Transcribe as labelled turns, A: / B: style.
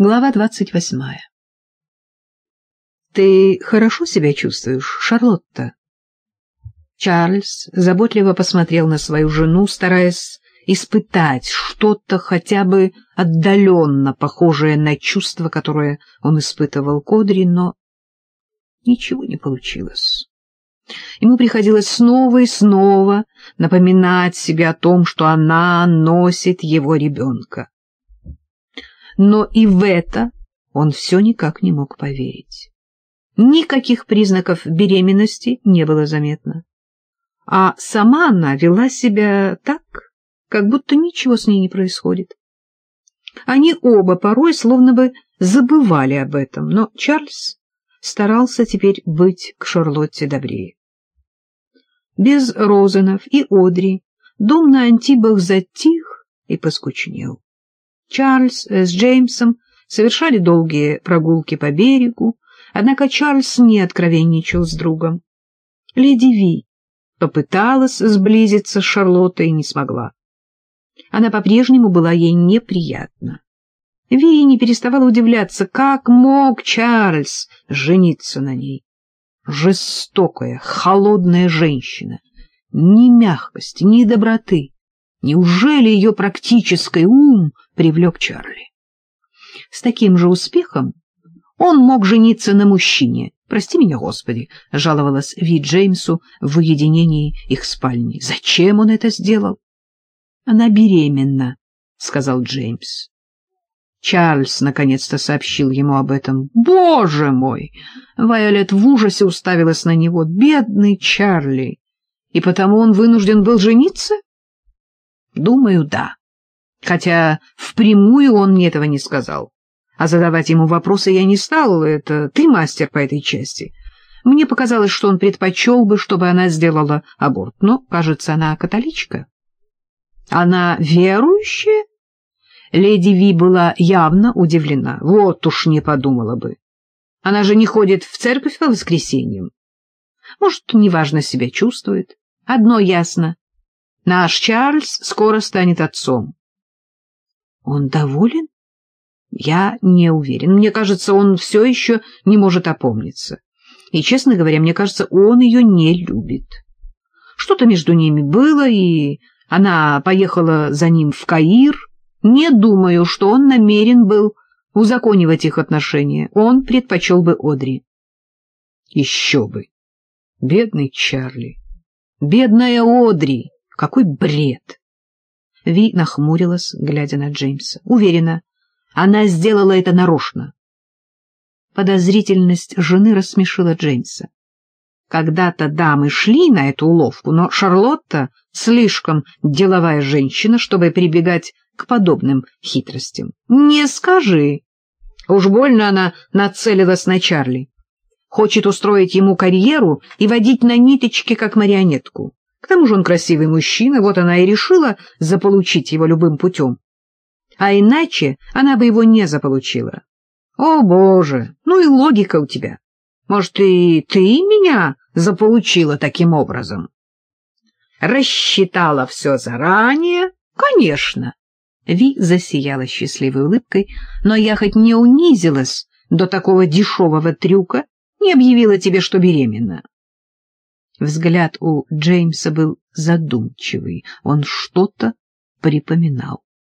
A: Глава двадцать восьмая. «Ты хорошо себя чувствуешь, Шарлотта?» Чарльз заботливо посмотрел на свою жену, стараясь испытать что-то хотя бы отдаленно похожее на чувство, которое он испытывал Кодри, но ничего не получилось. Ему приходилось снова и снова напоминать себе о том, что она носит его ребенка но и в это он все никак не мог поверить. Никаких признаков беременности не было заметно. А сама она вела себя так, как будто ничего с ней не происходит. Они оба порой словно бы забывали об этом, но Чарльз старался теперь быть к Шарлотте добрее. Без Розенов и Одри дом на Антибах затих и поскучнел. Чарльз с Джеймсом совершали долгие прогулки по берегу, однако Чарльз не откровенничал с другом. Леди Ви попыталась сблизиться с Шарлоттой и не смогла. Она по-прежнему была ей неприятна. Ви не переставала удивляться, как мог Чарльз жениться на ней. Жестокая, холодная женщина, ни мягкости, ни доброты. Неужели ее практический ум привлек Чарли? С таким же успехом он мог жениться на мужчине. Прости меня, Господи, — жаловалась Ви Джеймсу в уединении их спальни. Зачем он это сделал? Она беременна, — сказал Джеймс. Чарльз наконец-то сообщил ему об этом. «Боже мой!» Вайолет в ужасе уставилась на него. «Бедный Чарли! И потому он вынужден был жениться?» Думаю, да. Хотя впрямую он мне этого не сказал. А задавать ему вопросы я не стал, это ты мастер по этой части. Мне показалось, что он предпочел бы, чтобы она сделала аборт, но, кажется, она католичка. Она верующая? Леди Ви была явно удивлена. Вот уж не подумала бы. Она же не ходит в церковь по воскресеньям. Может, неважно себя чувствует. Одно ясно. Наш Чарльз скоро станет отцом. Он доволен? Я не уверен. Мне кажется, он все еще не может опомниться. И, честно говоря, мне кажется, он ее не любит. Что-то между ними было, и она поехала за ним в Каир. Не думаю, что он намерен был узаконивать их отношения. Он предпочел бы Одри. Еще бы. Бедный Чарли. Бедная Одри. Какой бред! Ви нахмурилась, глядя на Джеймса. Уверена, она сделала это нарочно. Подозрительность жены рассмешила Джеймса. Когда-то дамы шли на эту уловку, но Шарлотта слишком деловая женщина, чтобы прибегать к подобным хитростям. Не скажи. Уж больно она нацелилась на Чарли. Хочет устроить ему карьеру и водить на ниточке, как марионетку. К тому же он красивый мужчина, вот она и решила заполучить его любым путем. А иначе она бы его не заполучила. О, Боже, ну и логика у тебя. Может, и ты меня заполучила таким образом? Рассчитала все заранее? Конечно. Ви засияла счастливой улыбкой, но я хоть не унизилась до такого дешевого трюка, не объявила тебе, что беременна. Взгляд у Джеймса был задумчивый, он что-то припоминал.